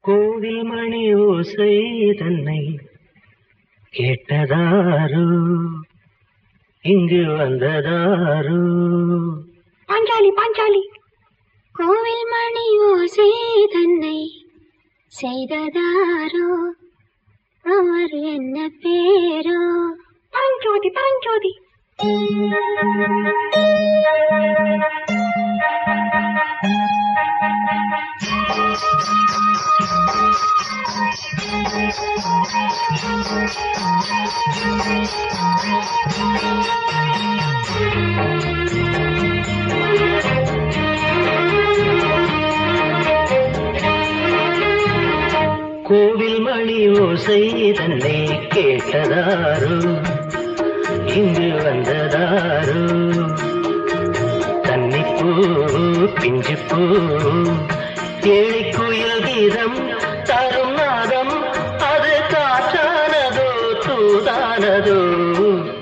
கோவில் மணி ஓசை தன்னை கேட்டதாரோ? இங்கு வந்ததாரோ? பாஞ்சாலி பாஞ்சாலி. கோவில் மணி ஓசை தன்னை செய்ததாரோ? அவர் என்ன பேரோ? பரஞ்சோதி பரஞ்சோதி. கோவில் மணி ஓசை தன்னை கேட்டதாரோ? இங்கு வந்ததாரோ? கன்னிப்பூ பிஞ்சு பூ ஏழை குயில் கீதம் தூதானதோ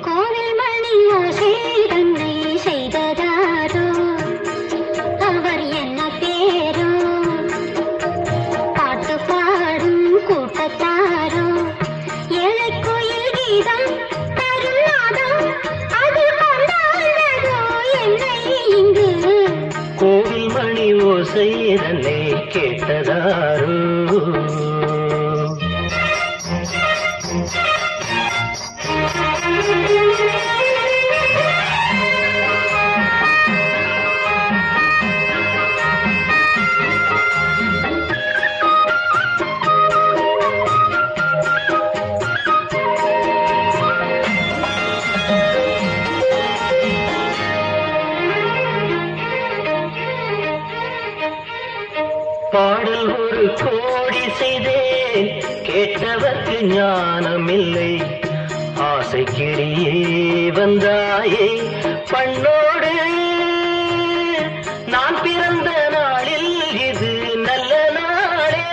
கோவில் மணி ஓசை தன்னை செய்ததாரோ? அவர் என்ன பேரோ? பாட்டு பாடும் கூட்டத்தாரோ? ஏழை கோயில் கீதம் கோவில் மணி ஓசை தன்னை கேட்டதாரோ? பாடல் ஒரு கோடி செய்தேன். கேட்டவர்க்கு ஞானமில்லை. ஆசை கிளியே வந்தாயே. பண்ணோடு நான் பிறந்த நாளில் இது நல்ல நாளே.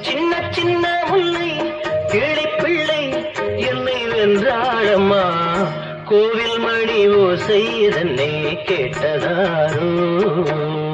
சின்ன சின்ன முல்லை கிளிப்பிள்ளை என்னை வென்றாளம்மா. கோவில் மணி ஓசை தன்னை கேட்டதாரோ.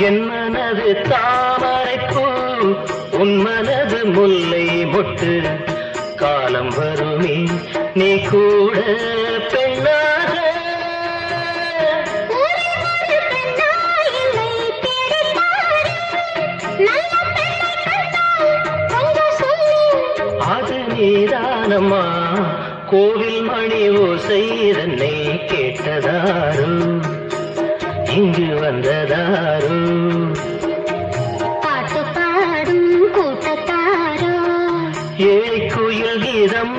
என் மனது தாமரைப்பூ உன் மனது முல்லை மொட்டு. காலம் வருமே நீ கூட பெண்ணாக. அது நீதானம்மா கோவில் மணி ஓசை தன்னை கேட்டதாரோ இங்கு வந்ததாரோ? பாட்டு பாடும் கூட்டத்தாரோ? ஏழை குயில் கீதம்